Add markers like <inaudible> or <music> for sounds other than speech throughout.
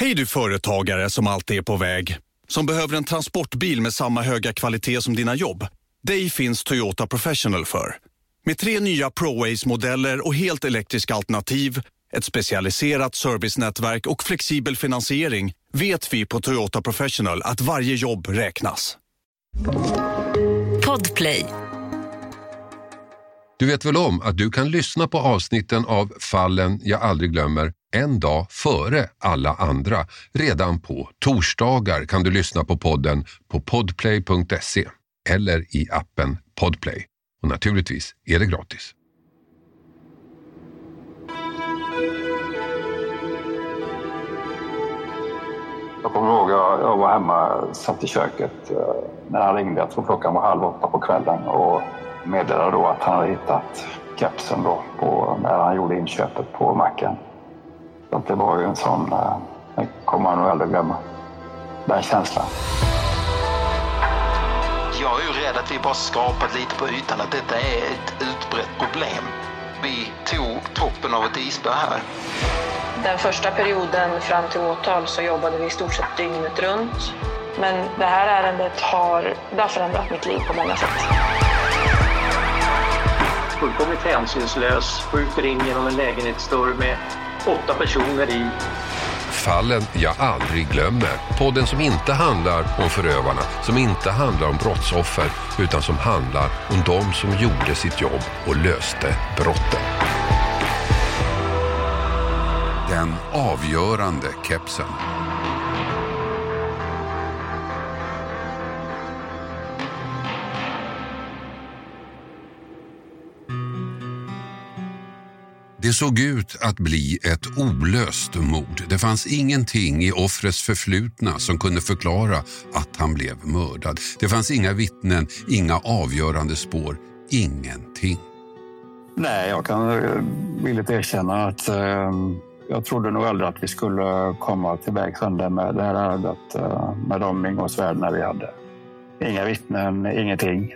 Hej du företagare som alltid är på väg. Som behöver en transportbil med samma höga kvalitet som dina jobb. Dig finns Toyota Professional för. Med tre nya ProAce-modeller och helt elektriska alternativ, ett specialiserat servicenätverk och flexibel finansiering vet vi på Toyota Professional att varje jobb räknas. Podplay. Du vet väl om att du kan lyssna på avsnitten av Fallen jag aldrig glömmer en dag före alla andra. Redan på torsdagar kan du lyssna på podden på podplay.se eller i appen Podplay. Och naturligtvis är det gratis. Jag kommer ihåg jag, jag var hemma, satt i köket eh, när han ringde. Jag tror klockan var halv åtta på kvällen och meddelade då att han hade hittat kepsen då på, när han gjorde inköpet på macken. Så det var ju en sån, eh, det kommer man nog aldrig glömma. Den känslan. Jag är ju rädd att vi bara skrapat lite på ytan, att detta är ett utbrett problem. Vi tog toppen av ett isberg här. Den första perioden fram till åtal så jobbade vi i stort sett dygnet runt. Men det här ärendet har, det har förändrat mitt liv på många sätt. Fullkomligt hänsynslös, skjuter in genom en lägenhetsdörr med åtta personer i. Fallen jag aldrig glömmer. Podden som inte handlar om förövarna, som inte handlar om brottsoffer, utan som handlar om de som gjorde sitt jobb och löste brotten. Den avgörande kepsen. Det såg ut att bli ett olöst mord. Det fanns ingenting i offrets förflutna som kunde förklara att han blev mördad. Det fanns inga vittnen, inga avgörande spår, ingenting. Nej, jag kan eh, villigt erkänna att eh, jag trodde nog aldrig att vi skulle komma till vägs ände med det här ärendet eh, med de ingångsvärdena vi hade. Inga vittnen, ingenting.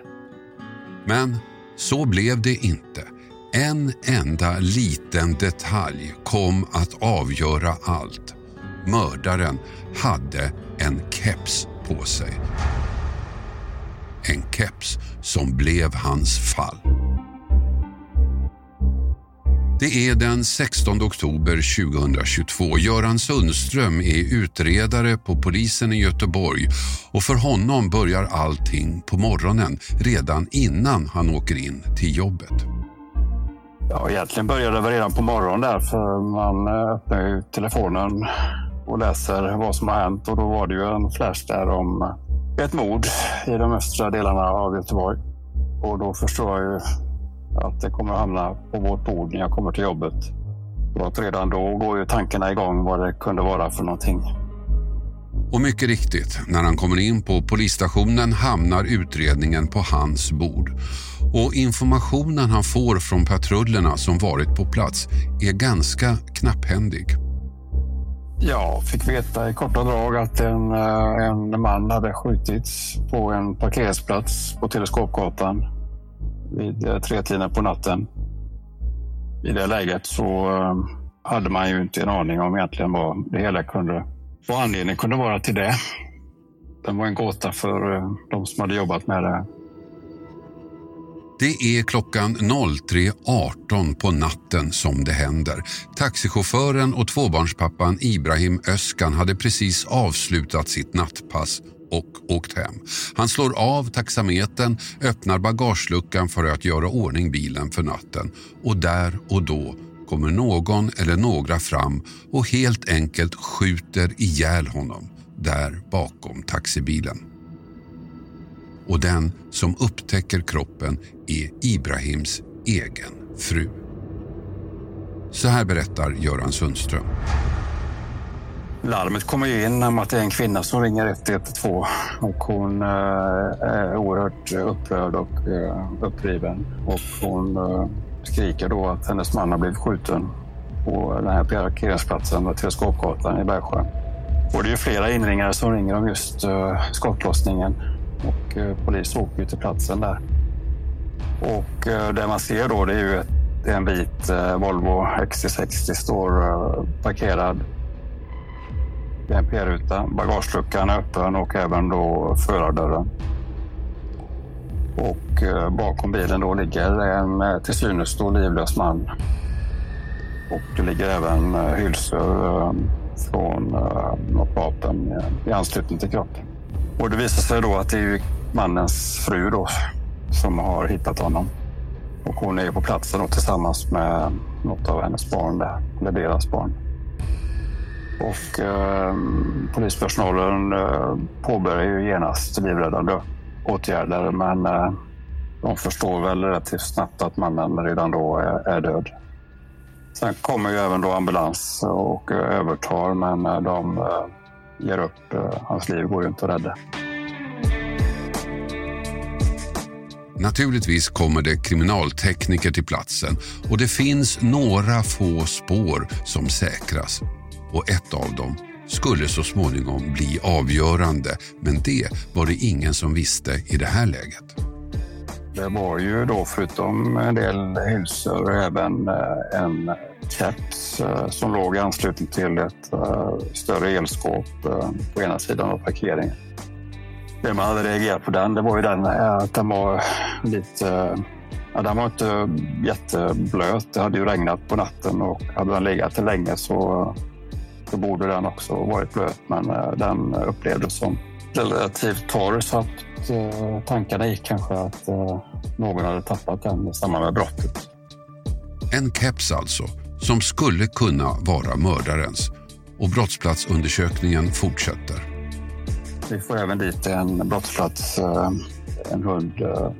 Men så blev det inte. En enda liten detalj kom att avgöra allt. Mördaren hade en keps på sig. En keps som blev hans fall. Det är den 16 oktober 2022. Göran Sundström är utredare på polisen i Göteborg och för honom börjar allting på morgonen redan innan han åker in till jobbet. Ja, egentligen började det redan på morgonen där för man eh, öppnar ju telefonen och läser vad som har hänt och då var det ju en flash där om ett mord i de östra delarna av Göteborg. Och då förstår jag ju att det kommer att hamna på vårt bord när jag kommer till jobbet. Och att redan då går ju tankarna igång vad det kunde vara för någonting. Och mycket riktigt, när han kommer in på polisstationen hamnar utredningen på hans bord. Och informationen han får från patrullerna som varit på plats är ganska knapphändig. Jag fick veta i korta drag att en, eh, en man hade skjutits på en parkeringsplats på Teleskopgatan vid eh, tretiden på natten. I det läget så eh, hade man ju inte en aning om egentligen vad det hela kunde, vad anledningen kunde vara till det. Den var en gåta för eh, de som hade jobbat med det. Det är klockan 03.18 på natten som det händer. Taxichauffören och tvåbarnspappan Ibrahim Öskan hade precis avslutat sitt nattpass och åkt hem. Han slår av taxameten, öppnar bagageluckan för att göra ordning bilen för natten och där och då kommer någon eller några fram och helt enkelt skjuter ihjäl honom där bakom taxibilen och den som upptäcker kroppen är Ibrahims egen fru. Så här berättar Göran Sundström. Larmet kommer ju in om att det är en kvinna som ringer 112 och hon eh, är oerhört upprörd och eh, uppriven. Och hon eh, skriker då att hennes man har blivit skjuten på den här parkeringsplatsen med Teleskopgatan i Bergsjö. Och det är flera inringare som ringer om just eh, skottlossningen och eh, polis åker ju till platsen där. Och eh, det man ser då det är ju ett, en vit Volvo XC60 står parkerad vid en P-ruta. Bagageluckan är öppen och även då förardörren. Och eh, bakom bilen då ligger en eh, till synes då livlös man. Och det ligger även eh, hylsor från något vapen i anslutning till kroppen. Och det visar sig då att det är mannens fru då som har hittat honom. Och hon är på platsen då tillsammans med något av hennes barn där, eller deras barn. Och eh, polispersonalen eh, påbörjar ju genast livräddande åtgärder men eh, de förstår väl relativt snabbt att mannen redan då eh, är, död. Sen kommer ju även då ambulans och eh, övertar men de ger upp. Hans liv går ju inte att rädda. Naturligtvis kommer det kriminaltekniker till platsen och det finns några få spår som säkras. Och ett av dem skulle så småningom bli avgörande men det var det ingen som visste i det här läget. Det var ju då förutom en del hylsor även eh, en keps eh, som låg i anslutning till ett eh, större elskåp på ena sidan av parkeringen. Det man hade reagerat på den, det var ju den att den var lite... Ja, den var inte jätteblöt. Det hade ju regnat på natten och hade den legat länge så, så borde den också varit blöt. Men den upplevdes som relativt torr så att eh, tankarna gick kanske att eh, någon hade tappat den i samband med brottet. En keps alltså, som skulle kunna vara mördarens. Och brottsplatsundersökningen fortsätter. Vi får även dit en brottsplats, eh, en hund eh,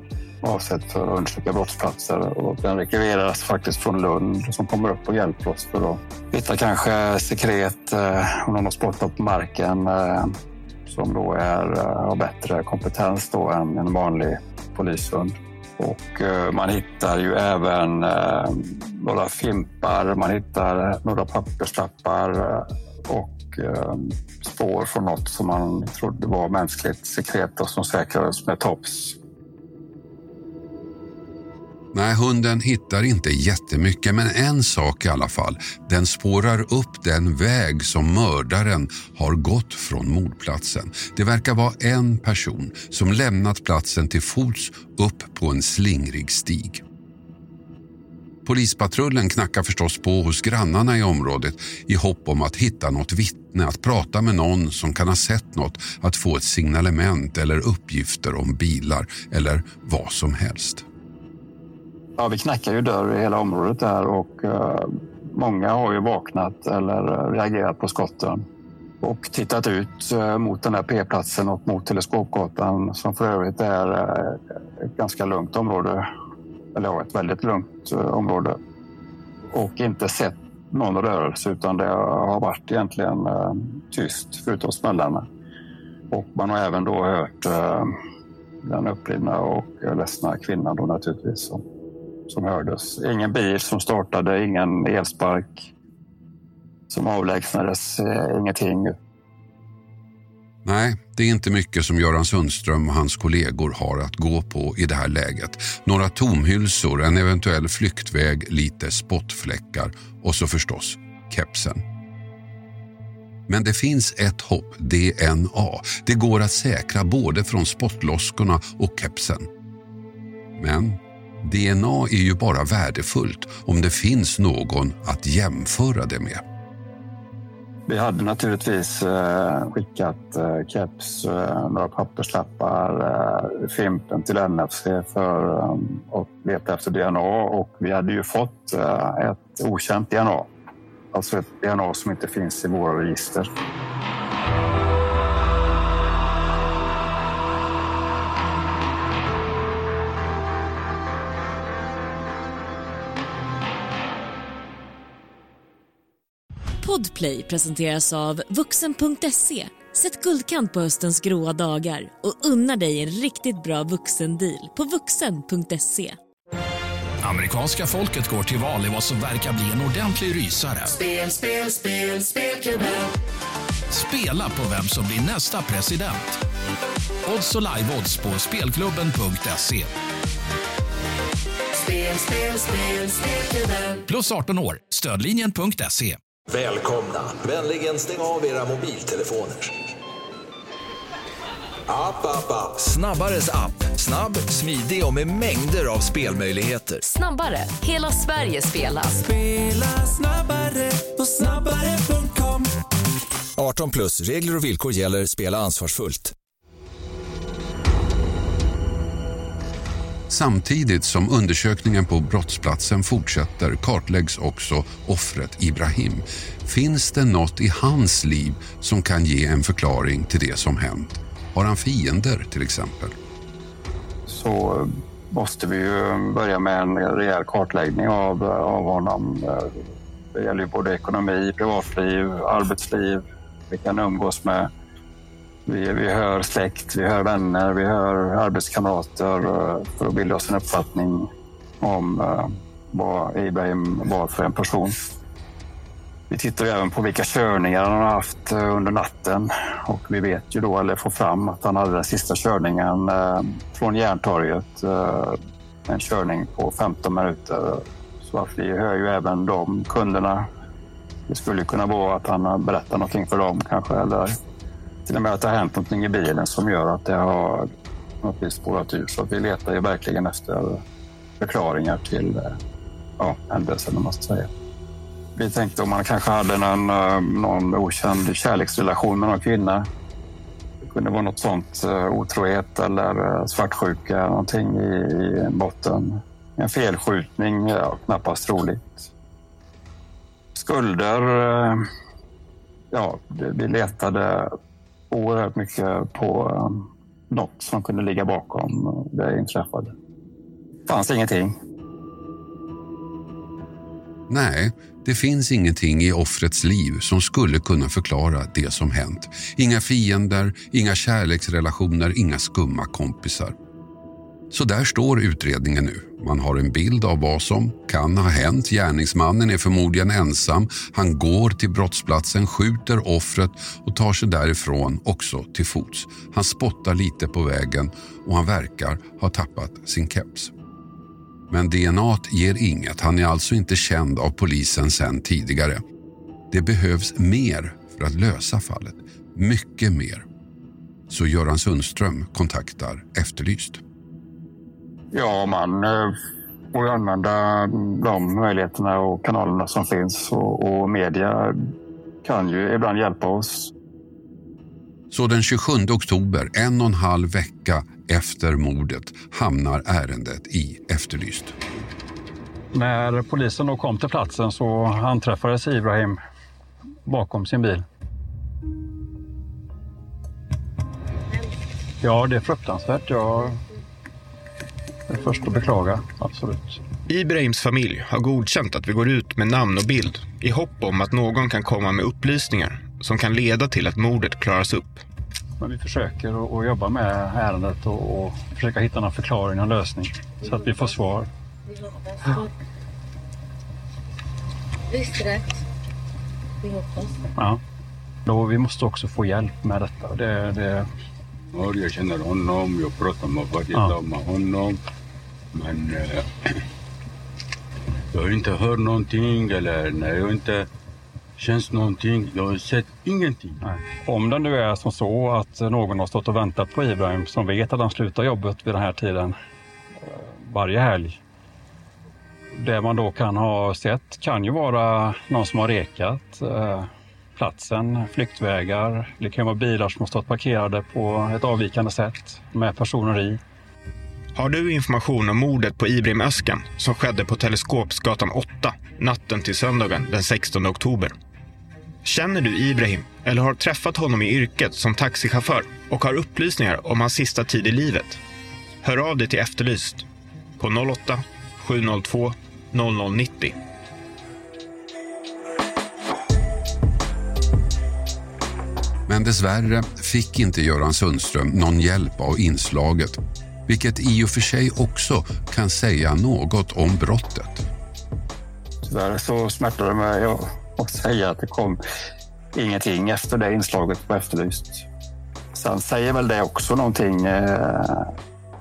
avsedd för att undersöka brottsplatser. Och den rekvireras faktiskt från Lund som kommer upp och hjälper oss för att hitta kanske sekret, eh, om någon har spottat på marken eh, som då är, eh, har bättre kompetens då än en vanlig polishund. Och eh, man hittar ju även några fimpar, man hittar några papperslappar och spår från något som man trodde var mänskligt sekret och som säkrades med tops. Nej, hunden hittar inte jättemycket, men en sak i alla fall. Den spårar upp den väg som mördaren har gått från mordplatsen. Det verkar vara en person som lämnat platsen till fots upp på en slingrig stig. Polispatrullen knackar förstås på hos grannarna i området i hopp om att hitta något vittne, att prata med någon som kan ha sett något, att få ett signalement eller uppgifter om bilar eller vad som helst. Ja, vi knackar ju dörr i hela området där och eh, många har ju vaknat eller eh, reagerat på skotten och tittat ut eh, mot den här P-platsen och mot Teleskopgatan som för övrigt är ett ganska lugnt område. Eller ja, ett väldigt lugnt område. Och inte sett någon rörelse utan det har varit egentligen tyst förutom smällarna. Och man har även då hört den upprivna och ledsna kvinnan då naturligtvis som som hördes. Ingen bil som startade, ingen elspark som avlägsnades, eh, ingenting. Nej, det är inte mycket som Göran Sundström och hans kollegor har att gå på i det här läget. Några tomhylsor, en eventuell flyktväg, lite spottfläckar och så förstås kepsen. Men det finns ett hopp, DNA. Det går att säkra både från spottloskorna och kepsen. Men DNA är ju bara värdefullt om det finns någon att jämföra det med. Vi hade naturligtvis eh, skickat eh, keps, eh, några papperslappar, eh, Fimpen till NFC för eh, att leta efter DNA och vi hade ju fått eh, ett okänt DNA. Alltså ett DNA som inte finns i våra register. Podplay presenteras av vuxen.se. Sätt guldkant på höstens gråa dagar och unna dig en riktigt bra vuxendeal på vuxen.se. Amerikanska folket går till val i vad som verkar bli en ordentlig rysare. Spel, spel, spel, spelklubben. Spela på vem som blir nästa president. Odds och live-odds på spelklubben.se. Spel, spel, spel. Plus 18 år. Stödlinjen.se. Välkomna! Vänligen stäng av era mobiltelefoner. App, app, app. Snabbares app. Snabb, smidig och med mängder av spelmöjligheter. Snabbare. Hela Sverige spelar. Spela snabbare på snabbare.com 18 plus. Regler och villkor gäller. Spela ansvarsfullt. Samtidigt som undersökningen på brottsplatsen fortsätter kartläggs också offret Ibrahim. Finns det något i hans liv som kan ge en förklaring till det som hänt? Har han fiender till exempel? Så eh, måste vi ju börja med en rejäl kartläggning av, eh, av honom. Eh, det gäller ju både ekonomi, privatliv, arbetsliv, vilka han umgås med. Vi, vi hör släkt, vi hör vänner, vi hör arbetskamrater eh, för att bilda oss en uppfattning om eh, vad Ibrahim var för en person. Vi tittar även på vilka körningar han har haft eh, under natten och vi vet ju då, eller får fram, att han hade den sista körningen från Järntorget. En körning på 15 minuter. Så att vi hör ju även de kunderna. Det skulle kunna vara att han berättar någonting för dem kanske, eller till och med att det har hänt någonting i bilen som gör att det har något spårat ur. Så vi letar ju verkligen efter förklaringar till eh, ja, händelsen, om man ska säga. Vi tänkte om man kanske hade någon, eh, någon okänd kärleksrelation med någon kvinna. Det kunde vara något sånt, eh, otrohet eller svartsjuka, någonting i, i botten. En felskjutning, ja, knappast troligt. Skulder, ja, vi letade oerhört mycket på um, något som kunde ligga bakom det inträffade. Det fanns ingenting. Nej, det finns ingenting i offrets liv som skulle kunna förklara det som hänt. Inga fiender, inga kärleksrelationer, inga skumma kompisar. Så där står utredningen nu. Man har en bild av vad som kan ha hänt. Gärningsmannen är förmodligen ensam. Han går till brottsplatsen, skjuter offret och tar sig därifrån också till fots. Han spottar lite på vägen och han verkar ha tappat sin keps. Men DNA ger inget. Han är alltså inte känd av polisen sen tidigare. Det behövs mer för att lösa fallet. Mycket mer. Så Göran Sundström kontaktar Efterlyst. Ja, man eh, får använda de möjligheterna och kanalerna som finns och, och media kan ju ibland hjälpa oss. Så den 27 oktober, en och en halv vecka efter mordet, hamnar ärendet i Efterlyst. När polisen då kom till platsen så anträffades Ibrahim bakom sin bil. Ja, det är fruktansvärt. Jag är först att beklaga, absolut. Ibrahims familj har godkänt att vi går ut med namn och bild i hopp om att någon kan komma med upplysningar som kan leda till att mordet klaras upp. Men vi försöker att jobba med ärendet och, och försöka hitta någon förklaring och lösning så att vi får svar. Visst rätt. Vi hoppas. Ja. Då, vi måste också få hjälp med detta. Det, det... Ja, jag känner honom, jag pratar med varje Ja. dag med honom. Men eh, jag har inte hört någonting eller när jag inte känns någonting. Jag har sett ingenting. Om det nu är som så att någon har stått och väntat på Ibrahim som vet att han slutar jobbet vid den här tiden eh, varje helg. Det man då kan ha sett kan ju vara någon som har rekat eh, platsen, flyktvägar. Det kan vara bilar som har stått parkerade på ett avvikande sätt med personer i. Har du information om mordet på Ibrahim Öskan som skedde på Teleskopsgatan 8 natten till söndagen den 16 oktober? Känner du Ibrahim eller har träffat honom i yrket som taxichaufför och har upplysningar om hans sista tid i livet? Hör av dig till Efterlyst på 08 702 0090. Men dessvärre fick inte Göran Sundström någon hjälp av inslaget. Vilket i och för sig också kan säga något om brottet. Tyvärr så smärtar det mig att- säga att det kom ingenting efter det inslaget på Efterlyst. Sen säger väl det också någonting eh,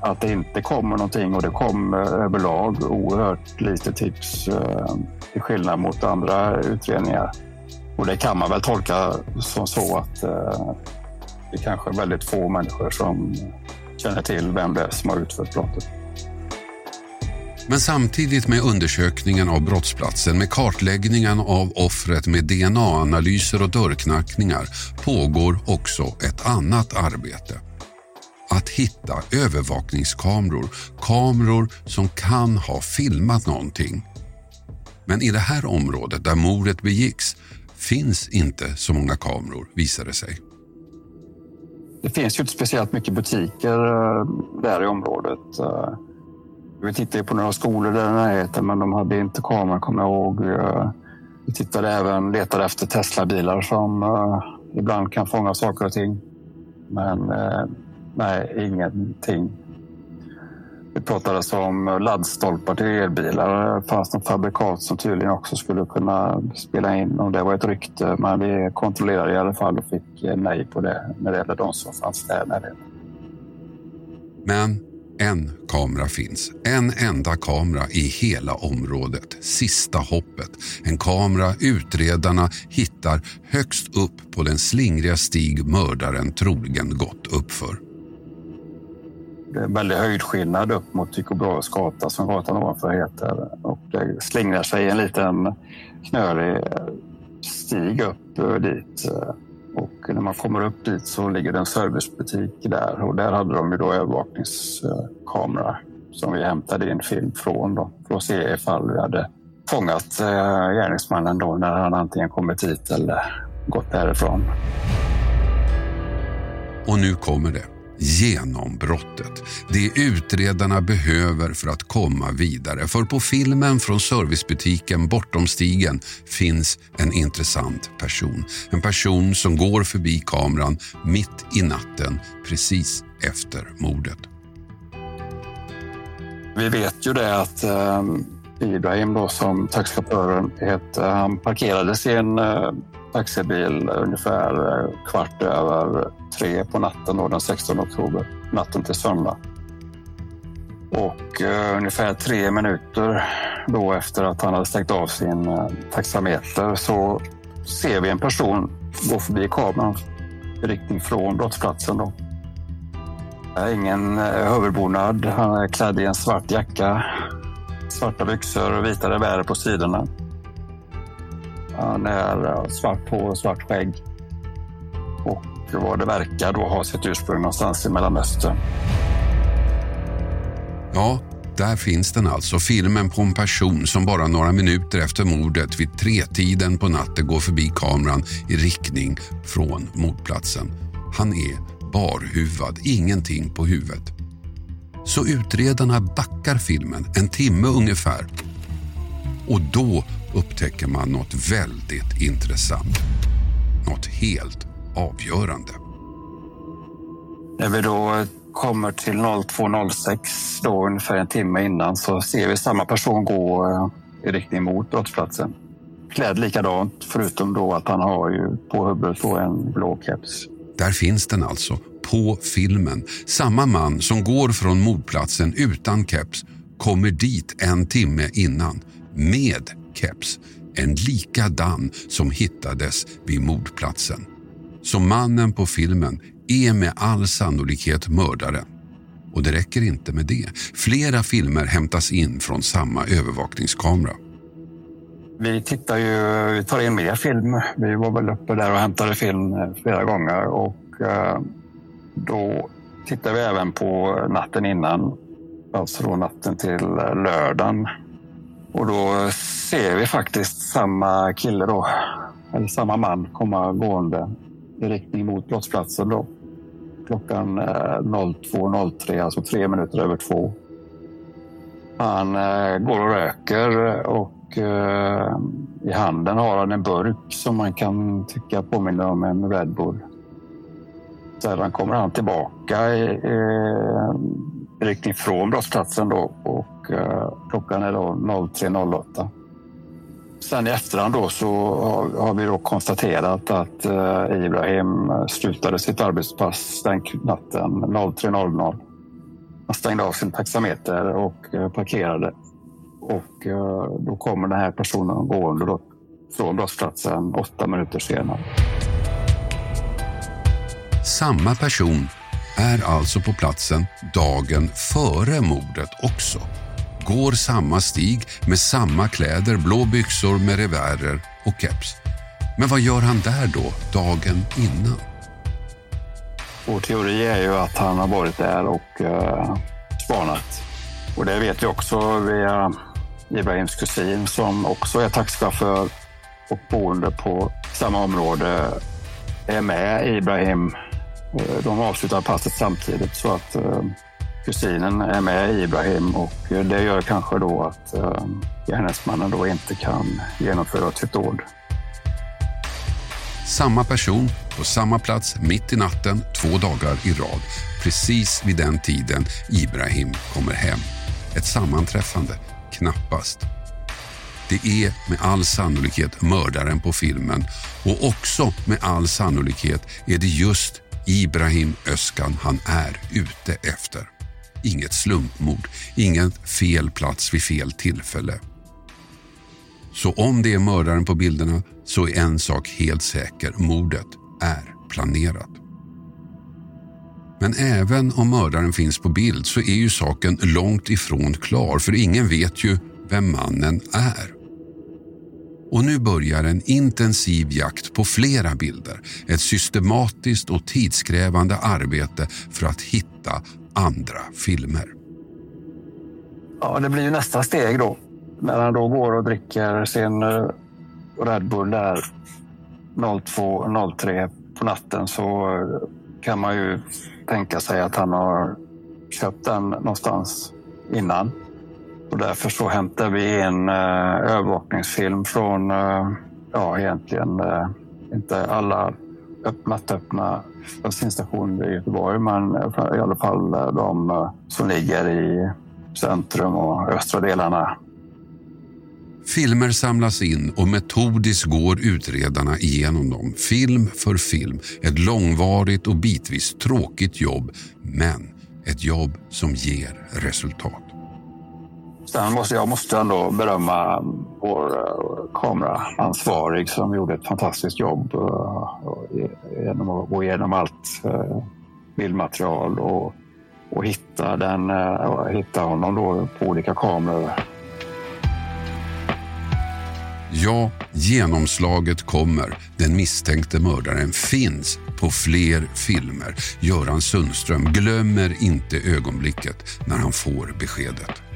att det inte kommer någonting och det kom eh, överlag oerhört lite tips eh, till skillnad mot andra utredningar. Och det kan man väl tolka som så att eh, det kanske är väldigt få människor som känner till vem det är som har utfört brottet. Men samtidigt med undersökningen av brottsplatsen med kartläggningen av offret med DNA-analyser och dörrknackningar pågår också ett annat arbete. Att hitta övervakningskameror, kameror som kan ha filmat någonting. Men i det här området där mordet begicks finns inte så många kameror visar det sig. Det finns ju inte speciellt mycket butiker eh, där i området. Eh, vi tittade på några skolor där i närheten, men de hade inte kameror, kommer jag ihåg. Eh, vi tittade även, letade efter Tesla-bilar som ibland kan fånga saker och ting. Men nej, ingenting. Det pratades alltså om laddstolpar till elbilar. Det fanns något fabrikat som tydligen också skulle kunna spela in om det var ett rykte. Men vi kontrollerade i alla fall och fick eh, nej på det när det gällde de som fanns där. När det. Men en kamera finns. En enda kamera i hela området. Sista hoppet. En kamera utredarna hittar högst upp på den slingriga stig mördaren troligen gått uppför. Det är en väldig höjdskillnad upp mot Tycho Brahes gata som gatan ovanför heter. Och det slingrar sig en liten knölig stig upp eh, dit. Och när man kommer upp dit så ligger det en servicebutik där och där hade de ju då övervakningskamera som vi hämtade in film från då, för att se ifall vi hade fångat eh, gärningsmannen då när han antingen kommit hit eller gått därifrån. Och nu kommer det. Genombrottet. Det utredarna behöver för att komma vidare. För på filmen från servicebutiken bortom stigen finns en intressant person. En person som går förbi kameran mitt i natten precis efter mordet. Vi vet ju det att eh, Ibrahim då som taxichauffören heter, han parkerades i en eh, taxibil ungefär eh, kvart över tre på natten då, den 16 oktober, natten till söndag. Och eh, ungefär tre minuter då efter att han hade stängt av sin eh, taxameter så ser vi en person gå förbi kameran i riktning från brottsplatsen. Då. Ingen eh, överbonad. Han är klädd i en svart jacka, svarta byxor och vita revärer på sidorna. Han är svart hår och svart skägg. Och vad det verkar då ha sitt ursprung någonstans i Mellanöstern. Ja, där finns den alltså. Filmen på en person som bara några minuter efter mordet vid tretiden på natten går förbi kameran i riktning från mordplatsen. Han är barhuvad, ingenting på huvudet. Så utredarna backar filmen en timme ungefär. Och då upptäcker man något väldigt intressant. Något helt avgörande. När vi då kommer till 02.06, då ungefär en timme innan, så ser vi samma person gå eh, i riktning mot brottsplatsen. Klädd likadant, förutom då att han har ju på huvudet en blå keps. Där finns den alltså, på filmen. Samma man som går från mordplatsen utan keps kommer dit en timme innan med keps. En likadan som hittades vid mordplatsen. Så mannen på filmen är med all sannolikhet mördaren. Och det räcker inte med det. Flera filmer hämtas in från samma övervakningskamera. Vi tittar ju, vi tar in mer film. Vi var väl uppe där och hämtade film flera gånger och eh, då tittar vi även på natten innan, alltså då natten till eh, lördagen. Och då ser vi faktiskt samma kille då, eller samma man komma gående i riktning mot brottsplatsen då. Klockan eh, 02.03, alltså tre minuter över två. Han eh, går och röker och eh, i handen har han en burk som man kan tycka påminner om en Red Bull. Sedan kommer han tillbaka riktning från brottsplatsen då och eh, klockan är då 03.08. Sen i efterhand då så har, har vi då konstaterat att eh, Ibrahim slutade sitt arbetspass den natten 03.00. Han stängde av sin taxameter och eh, parkerade. Och eh, då kommer den här personen gående då från brottsplatsen åtta minuter senare. Samma person är alltså på platsen dagen före mordet också. Går samma stig med samma kläder, blå byxor med revärer och keps. Men vad gör han där då, dagen innan? Vår teori är ju att han har varit där och eh, spanat. Och det vet vi också via Ibrahims kusin som också är taxichaufför och boende på samma område är med Ibrahim. Eh, de avslutar passet samtidigt så att eh, kusinen är med Ibrahim och det gör kanske då att eh, gärningsmannen då inte kan genomföra sitt dåd. Samma person på samma plats mitt i natten två dagar i rad. Precis vid den tiden Ibrahim kommer hem. Ett sammanträffande? Knappast. Det är med all sannolikhet mördaren på filmen och också med all sannolikhet är det just Ibrahim Öskan han är ute efter. Inget slumpmord, ingen fel plats vid fel tillfälle. Så om det är mördaren på bilderna så är en sak helt säker. Mordet är planerat. Men även om mördaren finns på bild så är ju saken långt ifrån klar för ingen vet ju vem mannen är. Och nu börjar en intensiv jakt på flera bilder. Ett systematiskt och tidskrävande arbete för att hitta andra filmer. Ja, det blir ju nästa steg då. När han då går och dricker sin eh, Red Bull där 02.03 på natten så eh, kan man ju tänka sig att han har köpt den någonstans innan. Och därför så hämtar vi in eh, övervakningsfilm från, eh, ja egentligen eh, inte alla nattöppna öppna bensinstationer i Göteborg men i alla fall eh, de eh, som ligger i centrum och östra delarna Filmer samlas in och metodiskt går utredarna igenom dem, film för film. Ett långvarigt och bitvis tråkigt jobb, men ett jobb som ger resultat. Sen måste jag måste ändå berömma vår eh, kameraansvarig som gjorde ett fantastiskt jobb eh, genom att gå igenom allt eh, bildmaterial och, och hitta, den, hitta honom då på olika kameror Ja, genomslaget kommer. Den misstänkte mördaren finns på fler filmer. Göran Sundström glömmer inte ögonblicket när han får beskedet.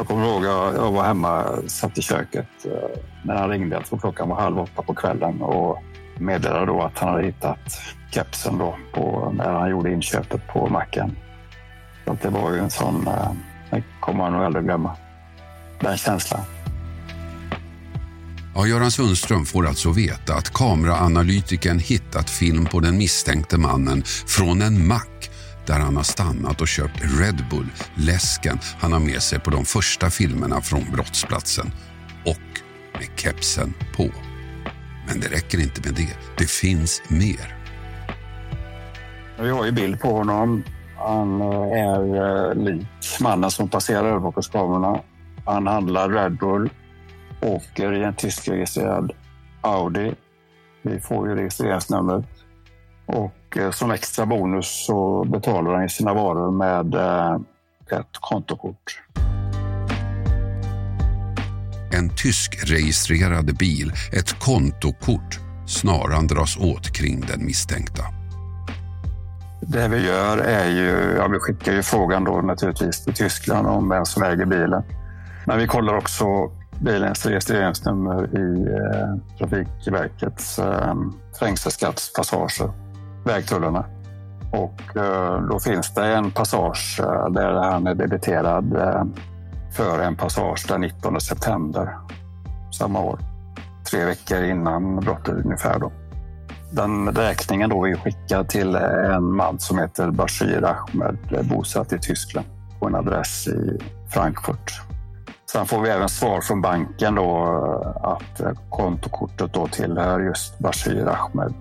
Jag kommer ihåg att jag var hemma, satt i köket eh, när han ringde. Jag tror klockan var halv åtta på kvällen och meddelade då att han hade hittat kepsen då på, när han gjorde inköpet på macken. Så det var ju en sån, eh, det kommer man nog aldrig glömma. Den känslan. Ja, Göran Sundström får alltså veta att kameraanalytikern hittat film på den misstänkte mannen från en mack där han har stannat och köpt Red Bull, läsken han har med sig på de första filmerna från brottsplatsen och med kepsen på. Men det räcker inte med det. Det finns mer. Vi har ju bild på honom. Han eh, är eh, lik mannen som passerar övervakningskamerorna. Han handlar Red Bull åker i en tyskregistrerad Audi. Vi får ju registreringsnumret. Och eh, som extra bonus så betalar han sina varor med eh, ett kontokort. En tysk-registrerad bil, ett kontokort. Snaran dras åt kring den misstänkta. Det vi gör är ju, ja, vi skickar ju frågan då naturligtvis till Tyskland om vem som äger bilen. Men vi kollar också bilens registreringsnummer i eh, Trafikverkets eh, trängselskattspassager, vägtullarna. Och eh, då finns det en passage eh, där han är debiterad eh, för en passage den 19 september samma år. Tre veckor innan brottet ungefär. Då. Den räkningen då är skickad till en man som heter Bashir Ahmed, bosatt i Tyskland på en adress i Frankfurt. Sen får vi även svar från banken då att kontokortet då tillhör just Bashir Ahmed,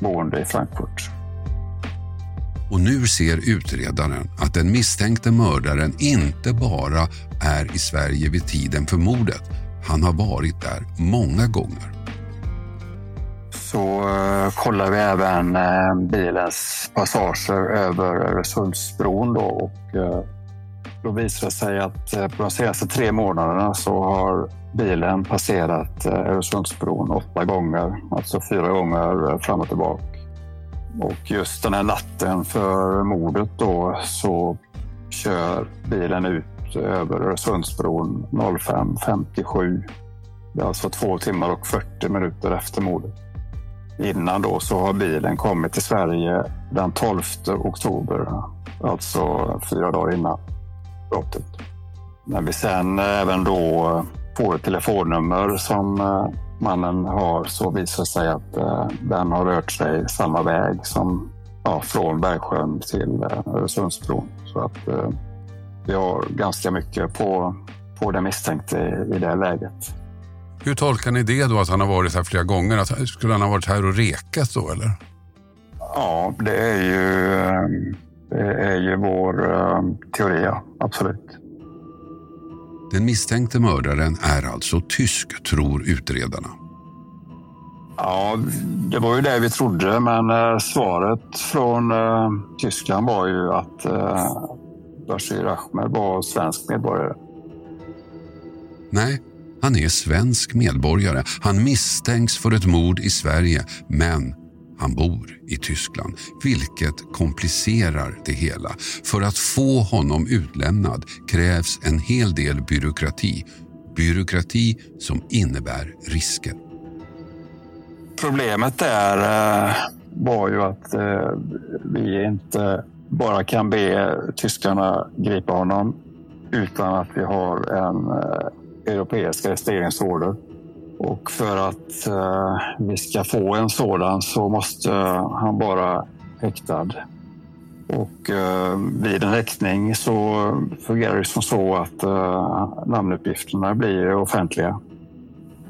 boende i Frankfurt. Och nu ser utredaren att den misstänkte mördaren inte bara är i Sverige vid tiden för mordet. Han har varit där många gånger. Så uh, kollar vi även uh, bilens passager över Öresundsbron. Då, och, uh, då visar det sig att på de senaste tre månaderna så har bilen passerat eh, Öresundsbron åtta gånger. Alltså fyra gånger fram och tillbaka. Och just den här natten för mordet då så kör bilen ut över Öresundsbron 05.57. Det är alltså två timmar och 40 minuter efter mordet. Innan då så har bilen kommit till Sverige den 12 oktober, alltså fyra dagar innan brottet. När vi sen även då får ett telefonnummer som eh, mannen har så visar det sig att eh, den har rört sig samma väg som ja, från Bergsjön till eh, Öresundsbron. Så att vi har ganska mycket på, på den misstänkte i, i det läget. Hur tolkar ni det då att han har varit här flera gånger? Att, skulle han ha varit här och rekat då eller? Ja, det är ju, det är ju vår teori, absolut. Den misstänkte mördaren är alltså tysk, tror utredarna. Ja, det var ju det vi trodde, men eh, svaret från eh, Tyskland var ju att eh, Bashir Ahmed var svensk medborgare. Nej, han är svensk medborgare. Han misstänks för ett mord i Sverige, men han bor i Tyskland, vilket komplicerar det hela. För att få honom utlämnad krävs en hel del byråkrati. Byråkrati som innebär risker. Problemet där eh, var ju att eh, vi inte bara kan be tyskarna gripa honom utan att vi har en eh, europeisk arresteringsorder. Och för att eh, vi ska få en sådan så måste eh, han vara häktad. Och eh, vid en häktning så fungerar det som så att eh, namnuppgifterna blir offentliga.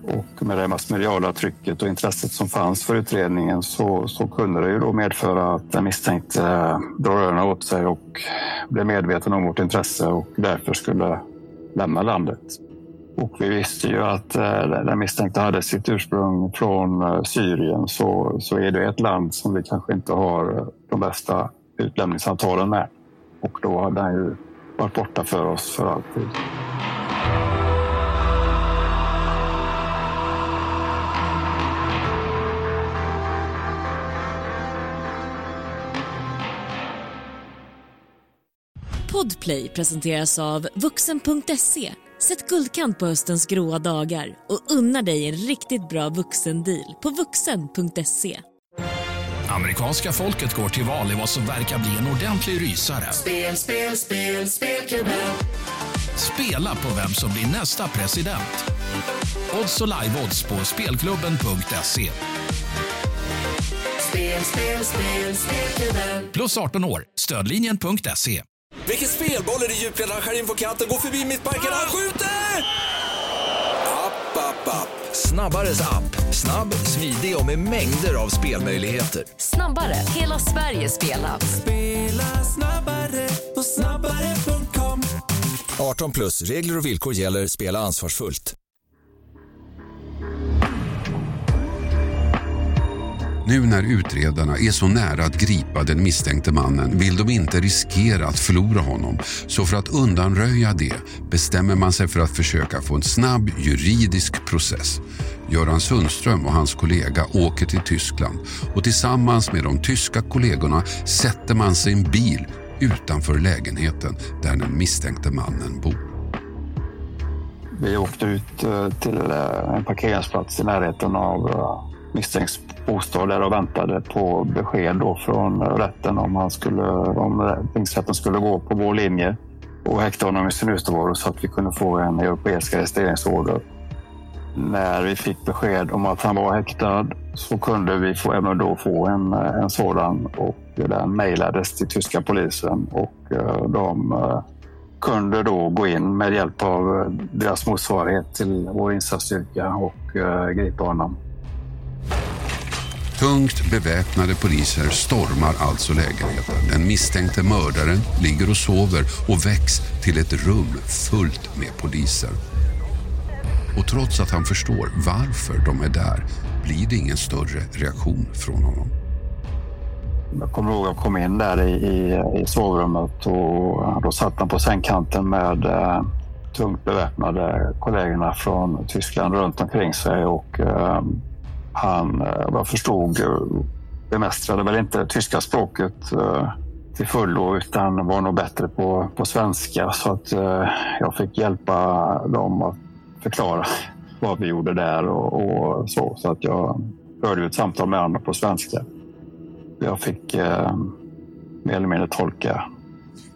Och med det massmediala trycket och intresset som fanns för utredningen så, så kunde det ju då medföra att den misstänkte eh, drar öronen åt sig och blev medveten om vårt intresse och därför skulle lämna landet. Och vi visste ju att eh, den misstänkte hade sitt ursprung från eh, Syrien så, så är det ett land som vi kanske inte har eh, de bästa utlämningsavtalen med. Och då hade han ju varit borta för oss för alltid. Podplay presenteras av vuxen.se Sätt guldkant på höstens gråa dagar och unna dig en riktigt bra vuxendeal på vuxen.se. Amerikanska folket går till val i vad som verkar bli en ordentlig rysare. Spel, spel, spel, spelklubben. Spela på vem som blir nästa president. Odds och live-odds på spelklubben.se. Spel, spel, spel, spelklubben. Plus 18 år. Stödlinjen.se. Vilken spelboll är det djupledsaren skär in på kanten, går förbi mittbacken, han skjuter! App, app, app. Snabbares app. Snabb, smidig och med mängder av spelmöjligheter. Snabbare, hela Sverige spelar. Spela snabbare på snabbare.com. 18 plus, regler och villkor gäller, spela ansvarsfullt. Nu när utredarna är så nära att gripa den misstänkte mannen vill de inte riskera att förlora honom. Så för att undanröja det bestämmer man sig för att försöka få en snabb juridisk process. Göran Sundström och hans kollega åker till Tyskland och tillsammans med de tyska kollegorna sätter man sig i en bil utanför lägenheten där den misstänkte mannen bor. Vi åkte ut eh, till eh, en parkeringsplats i närheten av eh, misstänks misstänkt bostad där och väntade på besked då från rätten om, han skulle, om tingsrätten skulle gå på vår linje och häkta honom i sin utevaro så att vi kunde få en europeisk arresteringsorder. När vi fick besked om att han var häktad så kunde vi få, även då få en, en sådan och den mejlades till tyska polisen och eh, de eh, kunde då gå in med hjälp av eh, deras motsvarighet till vår insatsstyrka och gripa honom. Tungt beväpnade poliser stormar alltså lägenheten. Den misstänkte mördaren ligger och sover och väcks till ett rum fullt med poliser. Och trots att han förstår varför de är där blir det ingen större reaktion från honom. Jag kommer ihåg att jag kom in där i, i, i sovrummet och då satt han på sängkanten med eh, tungt beväpnade kollegorna från Tyskland runt omkring sig och eh, han, eh, vad förstod, eh, bemästrade väl inte tyska språket eh, till fullo utan var nog bättre på, på svenska så att jag fick hjälpa dem att förklara <laughs> vad vi gjorde där och, och så. Så att jag hörde ett samtal med honom på svenska. Jag fick eh, mer eller mindre tolka.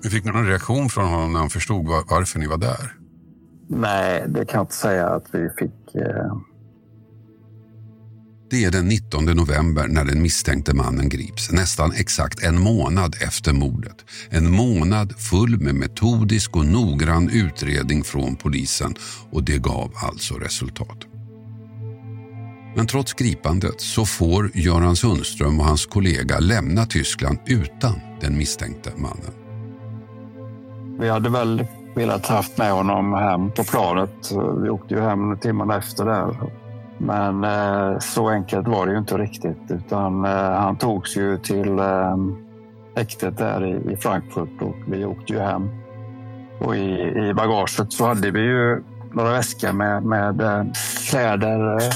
Men fick du någon reaktion från honom när han förstod var, varför ni var där? Nej, det kan jag inte säga att vi fick. Eh... Det är den 19 november när den misstänkte mannen grips, nästan exakt en månad efter mordet. En månad full med metodisk och noggrann utredning från polisen och det gav alltså resultat. Men trots gripandet så får Göran Sundström och hans kollega lämna Tyskland utan den misstänkte mannen. Vi hade väl velat haft med honom hem på planet. Vi åkte ju hem timmarna efter där. Men eh, så enkelt var det ju inte riktigt utan eh, han togs ju till eh, häktet där i, i Frankfurt och vi åkte ju hem. Och i, i bagaget så hade vi ju några väskor med, med eh, kläder, eh,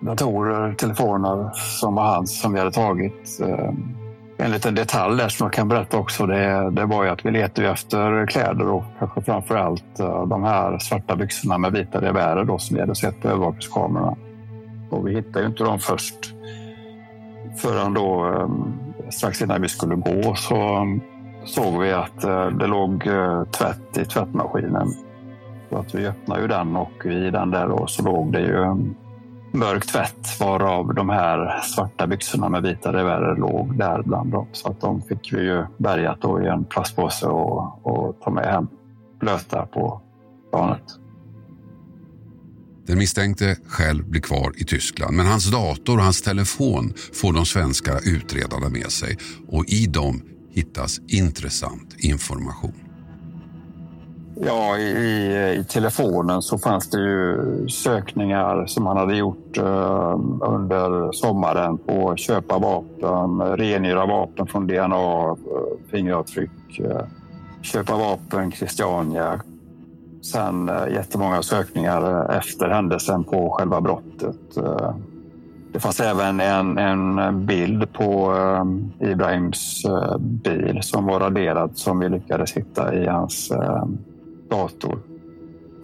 datorer, telefoner som var hans som vi hade tagit. Eh, en liten detalj där som jag kan berätta också, det, det var ju att vi letade efter kläder och kanske framför allt eh, de här svarta byxorna med vita revärer då, som vi hade sett på övervakningskamerorna. Och vi hittade ju inte dem först förrän då eh, strax innan vi skulle gå så eh, såg vi att det låg tvätt i tvättmaskinen. Så att vi öppnade ju den och i den där då så låg det ju mörk tvätt varav de här svarta byxorna med vita revärer låg där bland dem. Så att de fick vi ju bärgat då i en plastpåse och, och ta med hem blöta på planet. Den misstänkte själv blir kvar i Tyskland men hans dator och hans telefon får de svenska utredarna med sig och i dem hittas intressant information. Ja, i, i telefonen så fanns det ju sökningar som han hade gjort eh, under sommaren på köpa vapen, rengöra vapen från DNA, fingeravtryck, eh, köpa vapen, Christiania. Sen eh, jättemånga sökningar efter händelsen på själva brottet. Eh, det fanns även en, en bild på eh, Ibrahims eh, bil som var raderad som vi lyckades hitta i hans eh, dator.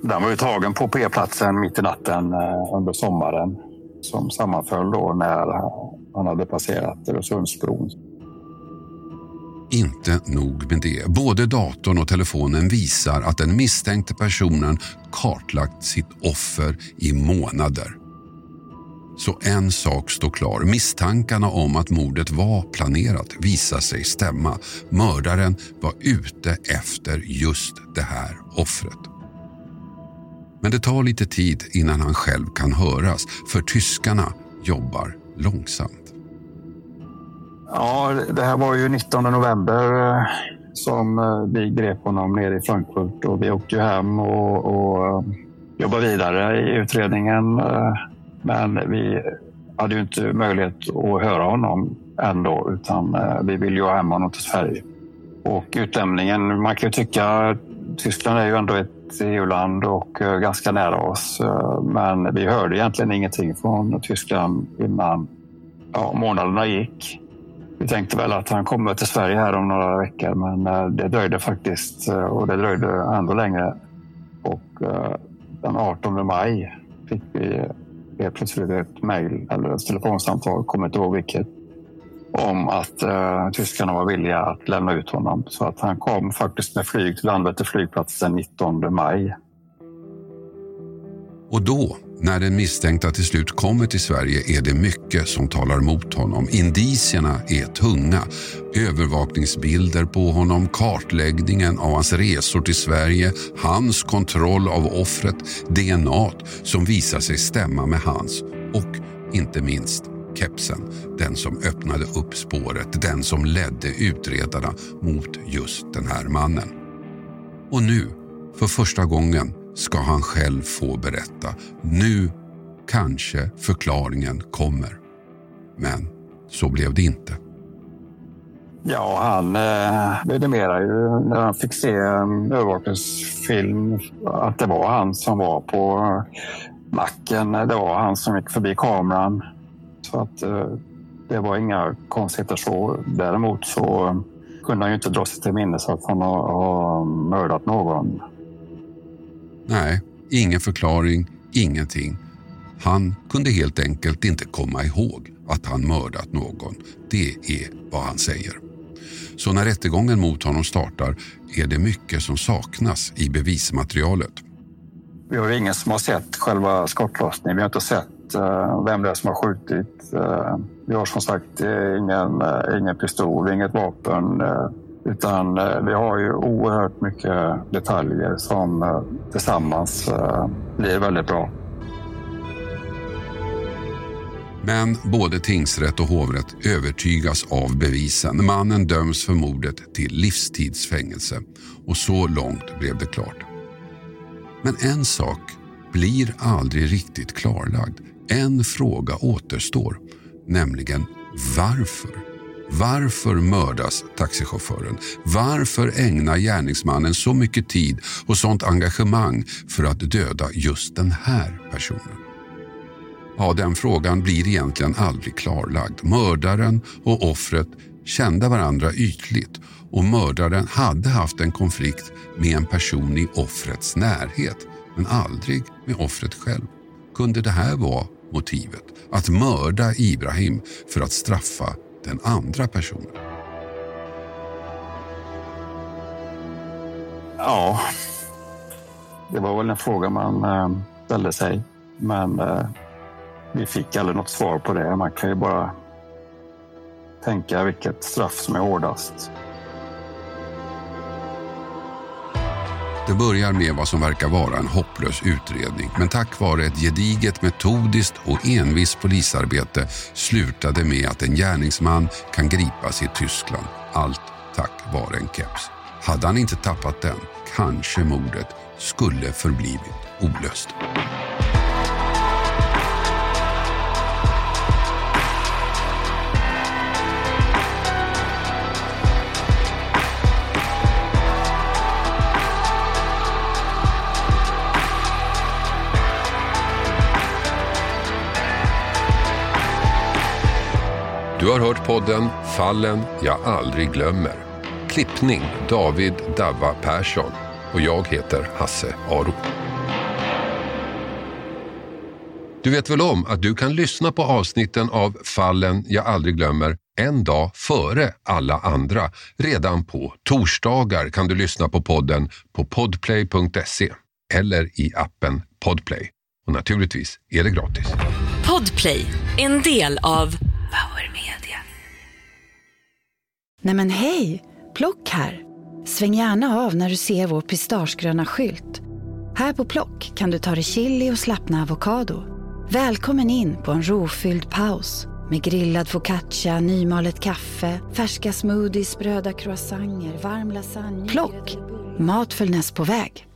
Den var ju tagen på P-platsen mitt i natten eh, under sommaren som sammanföll då när han hade passerat Öresundsbron. Inte nog med det. Både datorn och telefonen visar att den misstänkte personen kartlagt sitt offer i månader. Så en sak står klar. Misstankarna om att mordet var planerat visar sig stämma. Mördaren var ute efter just det här offret. Men det tar lite tid innan han själv kan höras för tyskarna jobbar långsamt. Ja, det här var ju 19 november eh, som eh, vi grep honom nere i Frankfurt och vi åkte ju hem och, och eh, jobbade vidare i utredningen men vi hade ju inte möjlighet att höra honom ändå utan eh, vi ville ju ha hem honom till Sverige. Och utlämningen, man kan ju tycka Tyskland är ju ändå ett EU-land och eh, ganska nära oss. Eh, men vi hörde egentligen ingenting från Tyskland innan ja, månaderna gick. Vi tänkte väl att han kommer till Sverige här om några veckor men det dröjde faktiskt och det dröjde ändå längre. Och den 18 maj fick vi helt plötsligt ett mejl eller ett telefonsamtal, kommer inte ihåg vilket, om att eh, tyskarna var villiga att lämna ut honom. Så att han kom faktiskt med flyg till Landvetter flygplats den 19 maj. Och då när den misstänkta till slut kommer till Sverige är det mycket som talar mot honom. Indicierna är tunga. Övervakningsbilder på honom, kartläggningen av hans resor till Sverige, hans kontroll av offret, DNA som visar sig stämma med hans och inte minst kepsen, den som öppnade upp spåret, den som ledde utredarna mot just den här mannen. Och nu, för första gången, ska han själv få berätta. Nu kanske förklaringen kommer. Men så blev det inte. Ja, han eh, vidimerar ju när han fick se eh, en övervakningsfilm att det var han som var på eh, macken. Det var han som gick förbi kameran. Så att eh, det var inga konstigheter så. Däremot så eh, kunde han ju inte dra sig till minnes att han har, har mördat någon. Nej, ingen förklaring, ingenting. Han kunde helt enkelt inte komma ihåg att han mördat någon. Det är vad han säger. Så när rättegången mot honom startar är det mycket som saknas i bevismaterialet. Vi har ingen som har sett själva skottlossningen. Vi har inte sett eh, vem det är som har skjutit. Eh, vi har som sagt eh, ingen, ingen pistol, inget vapen utan eh, vi har ju oerhört mycket detaljer som eh, tillsammans eh, blir väldigt bra. Men både tingsrätt och hovrätt övertygas av bevisen. Mannen döms för mordet till livstidsfängelse och så långt blev det klart. Men en sak blir aldrig riktigt klarlagd. En fråga återstår, nämligen varför? Varför mördas taxichauffören? Varför ägnar gärningsmannen så mycket tid och sånt engagemang för att döda just den här personen? Ja, den frågan blir egentligen aldrig klarlagd. Mördaren och offret kände varandra ytligt och mördaren hade haft en konflikt med en person i offrets närhet, men aldrig med offret själv. Kunde det här vara motivet? Att mörda Ibrahim för att straffa den andra personen? Ja, det var väl en fråga man eh, ställde sig. Men eh, vi fick aldrig något svar på det. Man kan ju bara tänka vilket straff som är hårdast. Det börjar med vad som verkar vara en hopplös utredning men tack vare ett gediget metodiskt och envist polisarbete slutade med att en gärningsman kan gripas i Tyskland. Allt tack vare en keps. Hade han inte tappat den kanske mordet skulle förblivit olöst. Har hört podden Fallen jag aldrig glömmer. Klippning David Davva Persson och jag heter Hasse Aro. Du vet väl om att du kan lyssna på avsnitten av Fallen jag aldrig glömmer en dag före alla andra. Redan på torsdagar kan du lyssna på podden på podplay.se eller i appen Podplay. Och naturligtvis är det gratis. Podplay, en del av Nej men hej, Plock här. Sväng gärna av när du ser vår pistagegröna skylt. Här på Plock kan du ta dig chili och slappna avokado. Välkommen in på en rofylld paus med grillad focaccia, nymalet kaffe, färska smoothies, spröda croissanter, varm lasagne. Plock, mat för näst på väg.